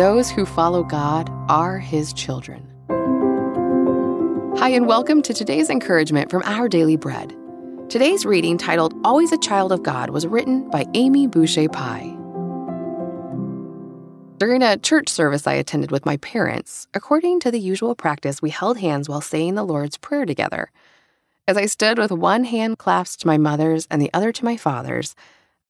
Those who follow God are his children. Hi, and welcome to today's encouragement from Our Daily Bread. Today's reading, titled Always a Child of God, was written by Amy Boucher Pye. During a church service I attended with my parents, according to the usual practice, we held hands while saying the Lord's Prayer together. As I stood with one hand clasped to my mother's and the other to my father's,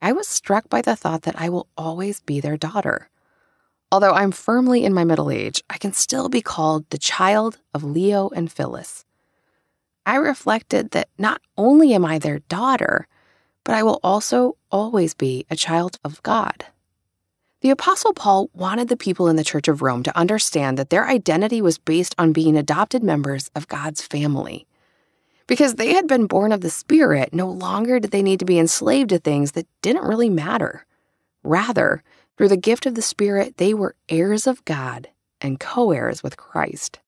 I was struck by the thought that I will always be their daughter. Although I'm firmly in my middle age, I can still be called the child of Leo and Phyllis. I reflected that not only am I their daughter, but I will also always be a child of God. The Apostle Paul wanted the people in the Church of Rome to understand that their identity was based on being adopted members of God's family. Because they had been born of the Spirit, no longer did they need to be enslaved to things that didn't really matter. Rather, through the gift of the Spirit, they were heirs of God and co heirs with Christ.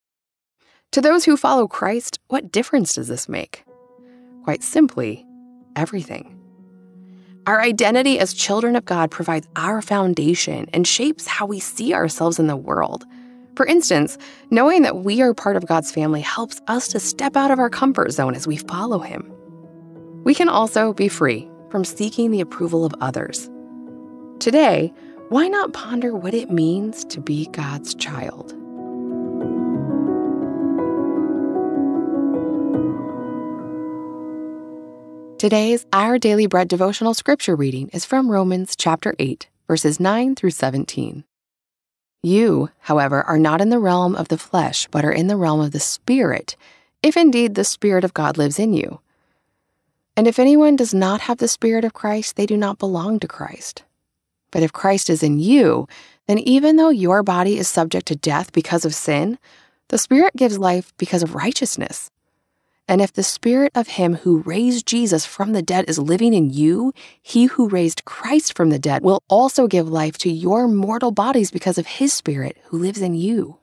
To those who follow Christ, what difference does this make? Quite simply, everything. Our identity as children of God provides our foundation and shapes how we see ourselves in the world. For instance, knowing that we are part of God's family helps us to step out of our comfort zone as we follow Him. We can also be free from seeking the approval of others. Today, why not ponder what it means to be God's child? Today's Our Daily Bread devotional scripture reading is from Romans chapter 8, verses 9 through 17. You, however, are not in the realm of the flesh, but are in the realm of the Spirit, if indeed the Spirit of God lives in you. And if anyone does not have the Spirit of Christ, they do not belong to Christ. But if Christ is in you, then even though your body is subject to death because of sin, the Spirit gives life because of righteousness. And if the spirit of him who raised Jesus from the dead is living in you, he who raised Christ from the dead will also give life to your mortal bodies because of his spirit who lives in you.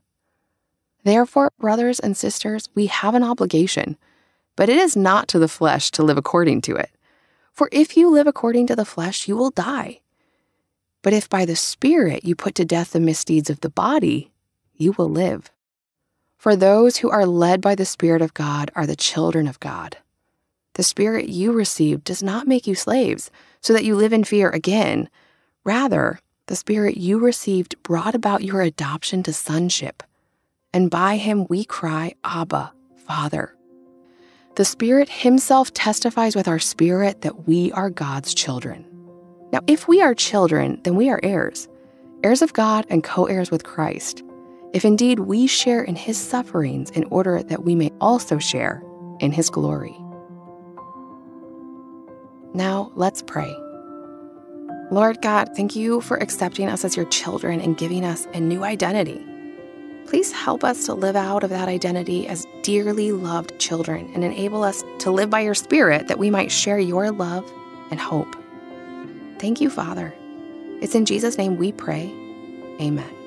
Therefore, brothers and sisters, we have an obligation, but it is not to the flesh to live according to it. For if you live according to the flesh, you will die. But if by the Spirit you put to death the misdeeds of the body, you will live. For those who are led by the Spirit of God are the children of God. The Spirit you received does not make you slaves, so that you live in fear again. Rather, the Spirit you received brought about your adoption to sonship. And by him we cry, Abba, Father. The Spirit Himself testifies with our spirit that we are God's children. Now, if we are children, then we are heirs, heirs of God and co heirs with Christ if indeed we share in his sufferings in order that we may also share in his glory. Now, let's pray. Lord God, thank you for accepting us as your children and giving us a new identity. Please help us to live out of that identity as dearly loved children and enable us to live by your Spirit that we might share your love and hope. Thank you, Father. It's in Jesus' name we pray. Amen.